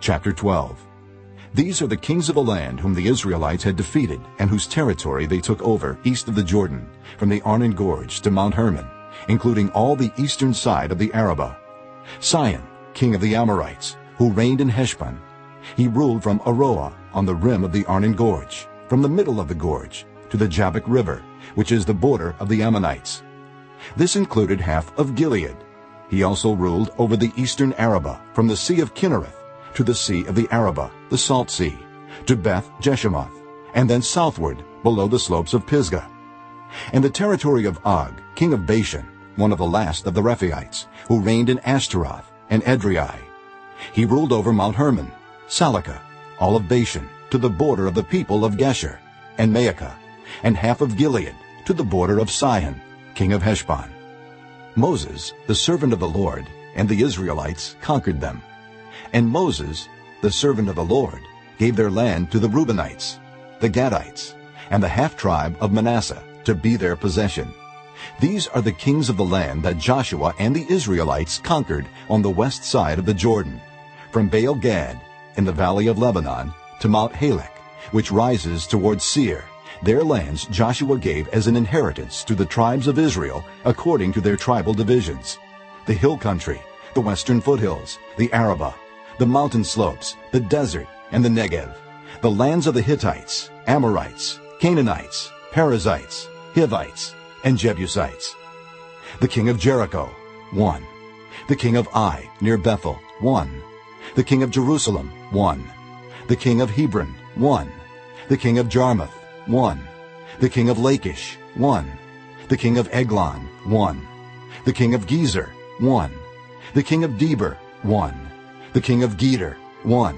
Chapter 12 These are the kings of the land whom the Israelites had defeated and whose territory they took over east of the Jordan, from the Arnon Gorge to Mount Hermon, including all the eastern side of the Arabah. Sihon, king of the Amorites, who reigned in Heshbon. He ruled from Aroer on the rim of the Arnon Gorge, from the middle of the gorge, to the Jabbok River, which is the border of the Ammonites. This included half of Gilead. He also ruled over the eastern Arabah, from the Sea of Kinnereth to the Sea of the Arabah, the Salt Sea, to Beth Jeshimoth, and then southward below the slopes of Pisgah. And the territory of Og, king of Bashan, one of the last of the Rephaites, who reigned in Ashtaroth and Edrei. He ruled over Mount Hermon, Salekah, all of Bashan, to the border of the people of Geshur, and Maakah, and half of Gilead, to the border of Sihon, king of Heshbon. Moses, the servant of the Lord, and the Israelites conquered them. And Moses, the servant of the Lord, gave their land to the Reubenites, the Gadites, and the half-tribe of Manasseh to be their possession. These are the kings of the land that Joshua and the Israelites conquered on the west side of the Jordan, from Baal Gad in the valley of Lebanon to Mount Halak, which rises towards Seir, their lands Joshua gave as an inheritance to the tribes of Israel according to their tribal divisions. The hill country, the western foothills, the Arabah, the mountain slopes, the desert, and the Negev, the lands of the Hittites, Amorites, Canaanites, Perizzites, Hivites, and Jebusites. The king of Jericho, 1. The king of Ai, near Bethel, 1. The king of Jerusalem, 1. The king of Hebron, 1. The king of Jarmuth, 1. The king of Lachish, 1. The king of Eglon, 1. The king of Gezer, 1. The king of Debir, 1. The king of Geder, 1.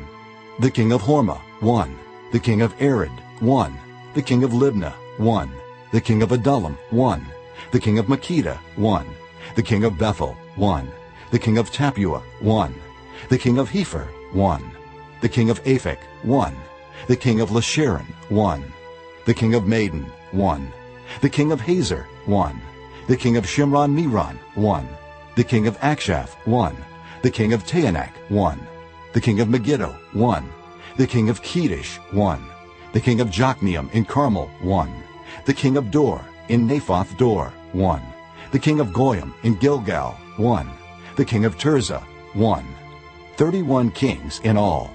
The king of Hormah, 1. The king of Arad, 1. The king of Libnah, 1. The king of Adullam, 1. The king of Makkedah, 1. The king of Bethel, 1. The king of Tappuah, 1. The king of Hepher, 1. The king of Aphek, 1. The king of Lasharon, 1 the king of Madon, 1. The king of Hazor, 1. The king of Shimron Meron, 1. The king of Akshaph, 1. The king of Taanach, 1. The king of Megiddo, 1. The king of Kedesh, 1. The king of Jokneam in Carmel, 1. The king of Dor in Naphoth Dor, 1. The king of Goyim in Gilgal, 1. The king of Tirzah, 1. Thirty-one kings in all.